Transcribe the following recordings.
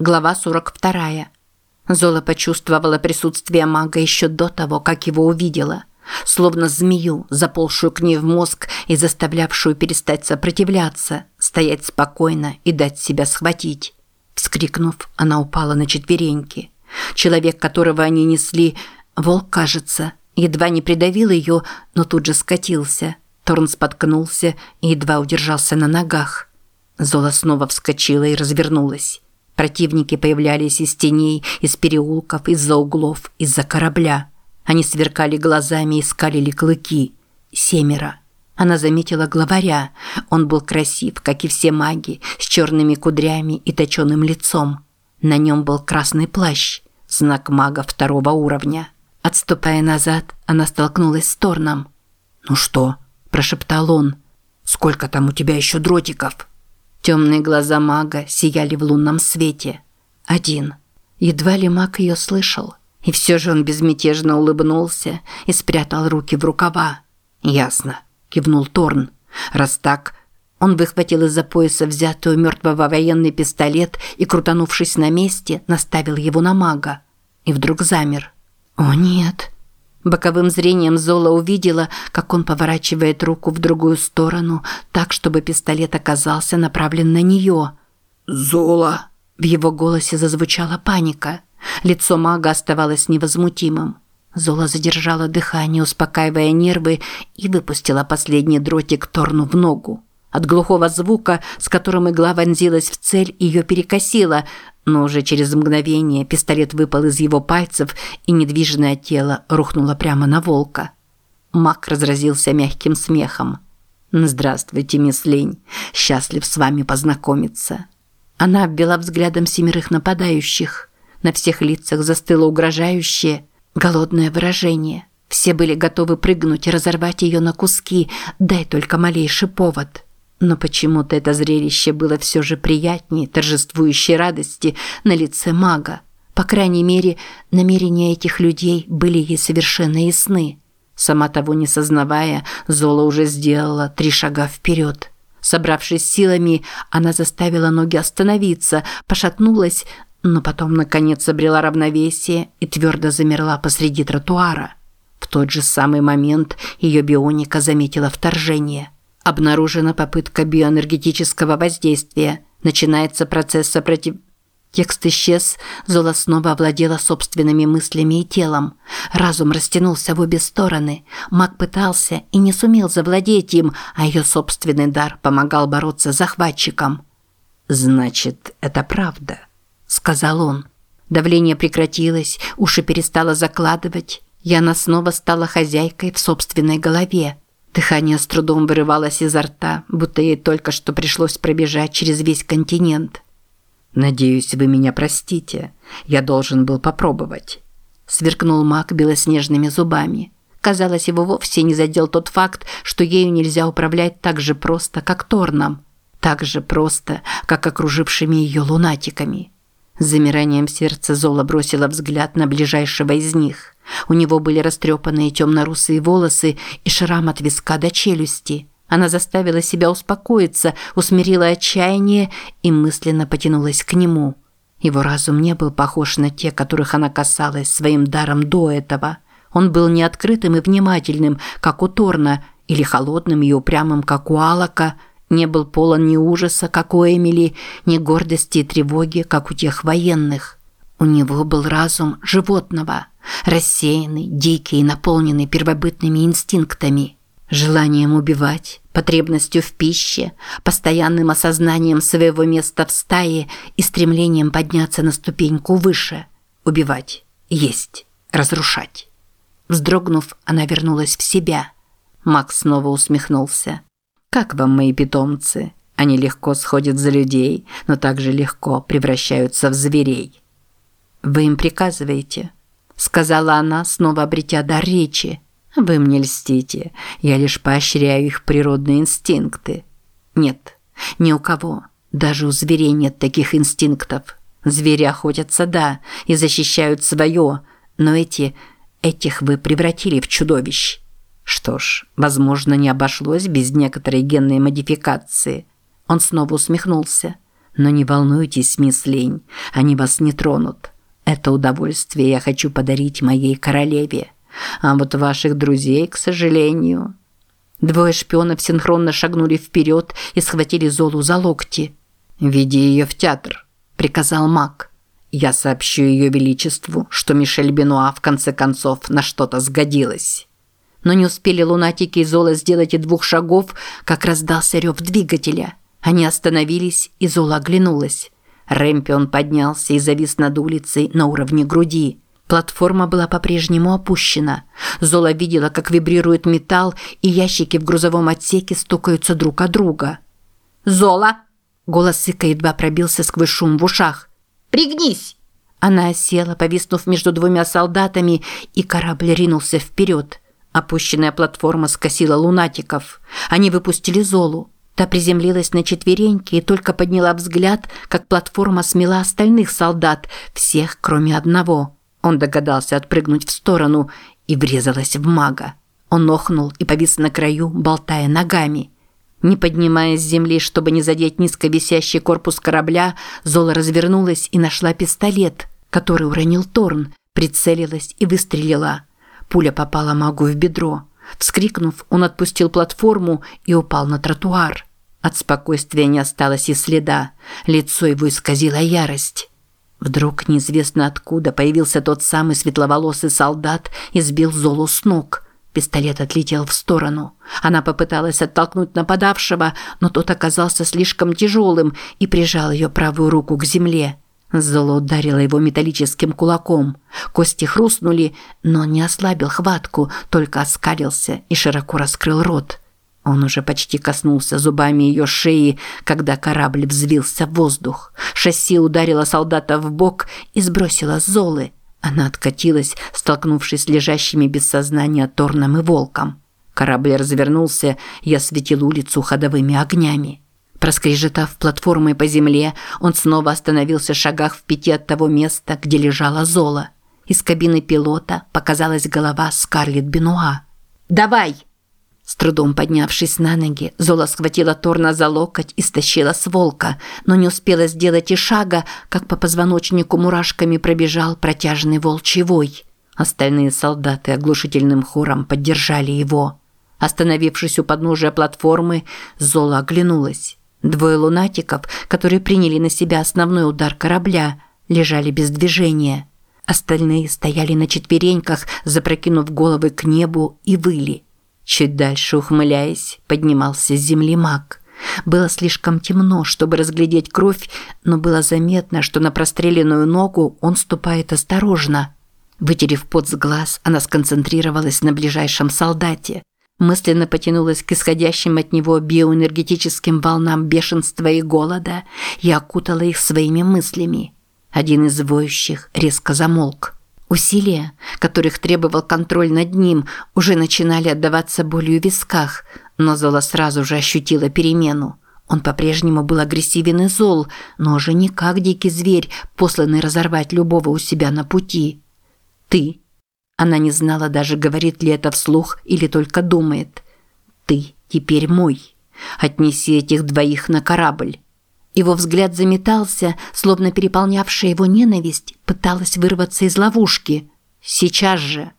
Глава 42. Зола почувствовала присутствие мага еще до того, как его увидела. Словно змею, заползшую к ней в мозг и заставлявшую перестать сопротивляться, стоять спокойно и дать себя схватить. Вскрикнув, она упала на четвереньки. Человек, которого они несли, волк, кажется, едва не придавил ее, но тут же скатился. Торн споткнулся и едва удержался на ногах. Зола снова вскочила и развернулась. Противники появлялись из теней, из переулков, из-за углов, из-за корабля. Они сверкали глазами и скалили клыки. Семеро. Она заметила главаря. Он был красив, как и все маги, с черными кудрями и точеным лицом. На нем был красный плащ, знак мага второго уровня. Отступая назад, она столкнулась с Торном. «Ну что?» – прошептал он. «Сколько там у тебя еще дротиков?» Темные глаза мага сияли в лунном свете. Один. Едва ли маг ее слышал. И все же он безмятежно улыбнулся и спрятал руки в рукава. «Ясно», – кивнул Торн. «Раз так...» Он выхватил из-за пояса взятый у мертвого военный пистолет и, крутанувшись на месте, наставил его на мага. И вдруг замер. «О, нет!» Боковым зрением Зола увидела, как он поворачивает руку в другую сторону, так, чтобы пистолет оказался направлен на нее. «Зола!» В его голосе зазвучала паника. Лицо мага оставалось невозмутимым. Зола задержала дыхание, успокаивая нервы, и выпустила последний дротик Торну в ногу. От глухого звука, с которым игла вонзилась в цель, ее перекосило, но уже через мгновение пистолет выпал из его пальцев, и недвижное тело рухнуло прямо на волка. Мак разразился мягким смехом. «Здравствуйте, мисс Лень. Счастлив с вами познакомиться». Она обвела взглядом семерых нападающих. На всех лицах застыло угрожающее, голодное выражение. Все были готовы прыгнуть и разорвать ее на куски, дай только малейший повод. Но почему-то это зрелище было все же приятнее торжествующей радости на лице мага. По крайней мере, намерения этих людей были ей совершенно ясны. Сама того не сознавая, Зола уже сделала три шага вперед. Собравшись силами, она заставила ноги остановиться, пошатнулась, но потом, наконец, обрела равновесие и твердо замерла посреди тротуара. В тот же самый момент ее бионика заметила вторжение – Обнаружена попытка биоэнергетического воздействия. Начинается процесс сопротив... Текст исчез, Зола снова овладела собственными мыслями и телом. Разум растянулся в обе стороны. Маг пытался и не сумел завладеть им, а ее собственный дар помогал бороться с захватчиком. «Значит, это правда», – сказал он. Давление прекратилось, уши перестало закладывать, и она снова стала хозяйкой в собственной голове. Дыхание с трудом вырывалось изо рта, будто ей только что пришлось пробежать через весь континент. «Надеюсь, вы меня простите. Я должен был попробовать». Сверкнул маг белоснежными зубами. Казалось, его вовсе не задел тот факт, что ею нельзя управлять так же просто, как Торном. Так же просто, как окружившими ее лунатиками. С замиранием сердца Зола бросила взгляд на ближайшего из них – у него были растрепанные темно-русые волосы и шрам от виска до челюсти. Она заставила себя успокоиться, усмирила отчаяние и мысленно потянулась к нему. Его разум не был похож на те, которых она касалась своим даром до этого. Он был неоткрытым и внимательным, как у Торна, или холодным и упрямым, как у Алака, не был полон ни ужаса, как у Эмили, ни гордости и тревоги, как у тех военных. У него был разум животного – рассеянный, дикий наполненный первобытными инстинктами, желанием убивать, потребностью в пище, постоянным осознанием своего места в стае и стремлением подняться на ступеньку выше, убивать, есть, разрушать. Вздрогнув, она вернулась в себя. Макс снова усмехнулся. «Как вам мои питомцы? Они легко сходят за людей, но также легко превращаются в зверей». «Вы им приказываете?» Сказала она, снова обретя дар речи. Вы мне льстите. Я лишь поощряю их природные инстинкты. Нет, ни у кого, даже у зверей нет таких инстинктов. Звери охотятся, да, и защищают свое, но эти, этих вы превратили в чудовищ. Что ж, возможно, не обошлось без некоторой генной модификации. Он снова усмехнулся. Но не волнуйтесь, мисс Лень, они вас не тронут. Это удовольствие я хочу подарить моей королеве. А вот ваших друзей, к сожалению...» Двое шпионов синхронно шагнули вперед и схватили Золу за локти. «Веди ее в театр», – приказал маг. «Я сообщу ее величеству, что Мишель Бенуа в конце концов на что-то сгодилась». Но не успели лунатики и Зола сделать и двух шагов, как раздался рев двигателя. Они остановились, и Зола оглянулась. Рэмпион поднялся и завис над улицей на уровне груди. Платформа была по-прежнему опущена. Зола видела, как вибрирует металл, и ящики в грузовом отсеке стукаются друг о друга. «Зола!» Голос Сыка едва пробился сквозь шум в ушах. «Пригнись!» Она села, повиснув между двумя солдатами, и корабль ринулся вперед. Опущенная платформа скосила лунатиков. Они выпустили Золу. Та приземлилась на четвереньки и только подняла взгляд, как платформа смела остальных солдат, всех, кроме одного. Он догадался отпрыгнуть в сторону и врезалась в мага. Он охнул и повис на краю, болтая ногами. Не поднимаясь с земли, чтобы не задеть низко висящий корпус корабля, Зола развернулась и нашла пистолет, который уронил Торн, прицелилась и выстрелила. Пуля попала магу в бедро. Вскрикнув, он отпустил платформу и упал на тротуар. От спокойствия не осталось и следа. Лицо его исказило ярость. Вдруг неизвестно откуда появился тот самый светловолосый солдат и сбил Золу с ног. Пистолет отлетел в сторону. Она попыталась оттолкнуть нападавшего, но тот оказался слишком тяжелым и прижал ее правую руку к земле. Золо ударила его металлическим кулаком. Кости хрустнули, но он не ослабил хватку, только оскалился и широко раскрыл рот. Он уже почти коснулся зубами ее шеи, когда корабль взвился в воздух. Шасси ударило солдата в бок и сбросило Золы. Она откатилась, столкнувшись с лежащими без сознания Торном и Волком. Корабль развернулся и осветил улицу ходовыми огнями. Проскрежетав платформой по земле, он снова остановился в шагах в пяти от того места, где лежала Зола. Из кабины пилота показалась голова Скарлетт Бенуа. «Давай!» С трудом поднявшись на ноги, Зола схватила Торна за локоть и стащила с волка, но не успела сделать и шага, как по позвоночнику мурашками пробежал протяжный волчий вой. Остальные солдаты оглушительным хором поддержали его. Остановившись у подножия платформы, Зола оглянулась. Двое лунатиков, которые приняли на себя основной удар корабля, лежали без движения. Остальные стояли на четвереньках, запрокинув головы к небу и выли. Чуть дальше, ухмыляясь, поднимался с земли маг. Было слишком темно, чтобы разглядеть кровь, но было заметно, что на простреленную ногу он ступает осторожно. Вытерев пот с глаз, она сконцентрировалась на ближайшем солдате мысленно потянулась к исходящим от него биоэнергетическим волнам бешенства и голода и окутала их своими мыслями. Один из воющих резко замолк. Усилия, которых требовал контроль над ним, уже начинали отдаваться болью в висках, но Зола сразу же ощутила перемену. Он по-прежнему был агрессивен и зол, но уже не как дикий зверь, посланный разорвать любого у себя на пути. «Ты она не знала даже, говорит ли это вслух или только думает. «Ты теперь мой. Отнеси этих двоих на корабль». Его взгляд заметался, словно переполнявшая его ненависть пыталась вырваться из ловушки. Сейчас же.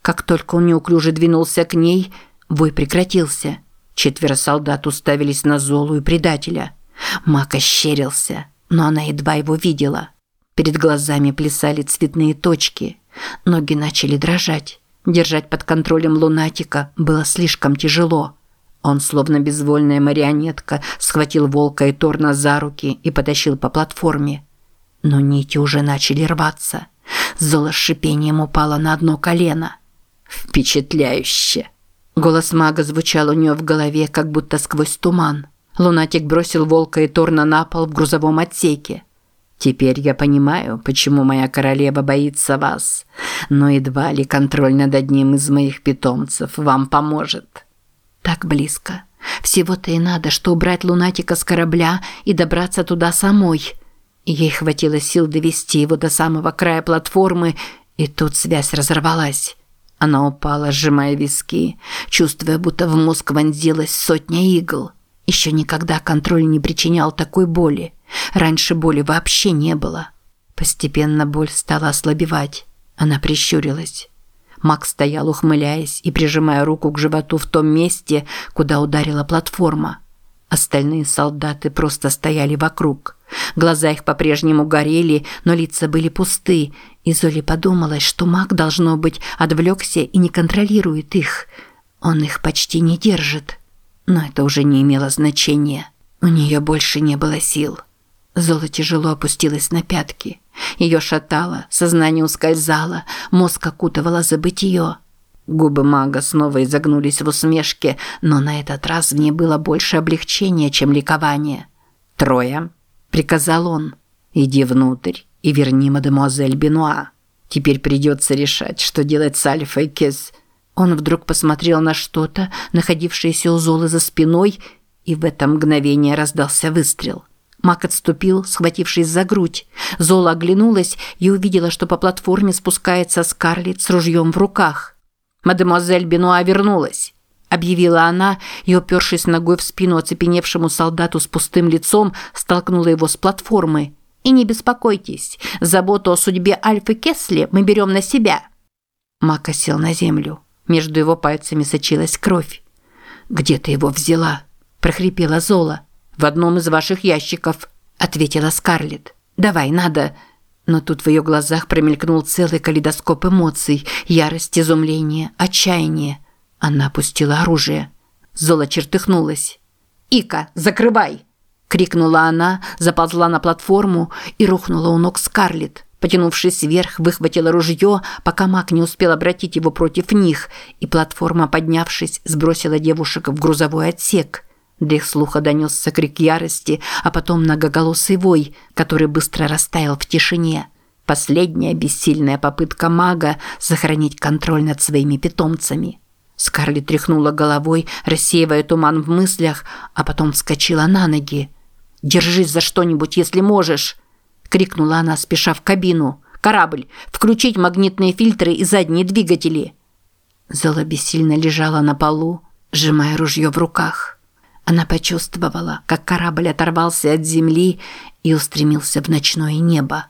Как только он неуклюже двинулся к ней, вой прекратился. Четверо солдат уставились на Золу и предателя. Мак ощерился, но она едва его видела. Перед глазами плясали цветные точки – Ноги начали дрожать. Держать под контролем лунатика было слишком тяжело. Он, словно безвольная марионетка, схватил волка и Торна за руки и потащил по платформе. Но нити уже начали рваться. Зола с шипением упала на одно колено. «Впечатляюще!» Голос мага звучал у нее в голове, как будто сквозь туман. Лунатик бросил волка и Торна на пол в грузовом отсеке. Теперь я понимаю, почему моя королева боится вас, но едва ли контроль над одним из моих питомцев вам поможет. Так близко. Всего-то и надо, что убрать лунатика с корабля и добраться туда самой. Ей хватило сил довести его до самого края платформы, и тут связь разорвалась. Она упала, сжимая виски, чувствуя, будто в мозг вонзилась сотня игл – Еще никогда контроль не причинял такой боли. Раньше боли вообще не было. Постепенно боль стала ослабевать. Она прищурилась. Макс стоял, ухмыляясь и прижимая руку к животу в том месте, куда ударила платформа. Остальные солдаты просто стояли вокруг. Глаза их по-прежнему горели, но лица были пусты, и Золи подумалось, что маг, должно быть, отвлекся и не контролирует их. Он их почти не держит. Но это уже не имело значения. У нее больше не было сил. Зола тяжело опустилась на пятки. Ее шатало, сознание ускользало, мозг окутывало забытие. Губы мага снова изогнулись в усмешке, но на этот раз в ней было больше облегчения, чем ликования. «Трое», – приказал он, – «иди внутрь и верни мадемуазель Бенуа. Теперь придется решать, что делать с Альфой Кес». Он вдруг посмотрел на что-то, находившееся у Золы за спиной, и в это мгновение раздался выстрел. Мак отступил, схватившись за грудь. Зола оглянулась и увидела, что по платформе спускается Скарлетт с ружьем в руках. «Мадемуазель Бенуа вернулась», – объявила она и, упершись ногой в спину оцепеневшему солдату с пустым лицом, столкнула его с платформы. «И не беспокойтесь, заботу о судьбе Альфы Кесли мы берем на себя». Мака сел на землю. Между его пальцами сочилась кровь. «Где ты его взяла?» – прохрипела Зола. «В одном из ваших ящиков», – ответила Скарлетт. «Давай, надо...» Но тут в ее глазах промелькнул целый калейдоскоп эмоций, ярость, изумление, отчаяние. Она опустила оружие. Зола чертыхнулась. «Ика, закрывай!» – крикнула она, заползла на платформу и рухнула у ног Скарлетт. Потянувшись вверх, выхватила ружье, пока маг не успел обратить его против них, и платформа, поднявшись, сбросила девушек в грузовой отсек. До их слуха донесся крик ярости, а потом многоголосый вой, который быстро растаял в тишине. Последняя бессильная попытка мага сохранить контроль над своими питомцами. Скарлетт тряхнула головой, рассеивая туман в мыслях, а потом вскочила на ноги. «Держись за что-нибудь, если можешь!» – крикнула она, спеша в кабину. «Корабль! Включить магнитные фильтры и задние двигатели!» Зола бессильно лежала на полу, сжимая ружье в руках. Она почувствовала, как корабль оторвался от земли и устремился в ночное небо.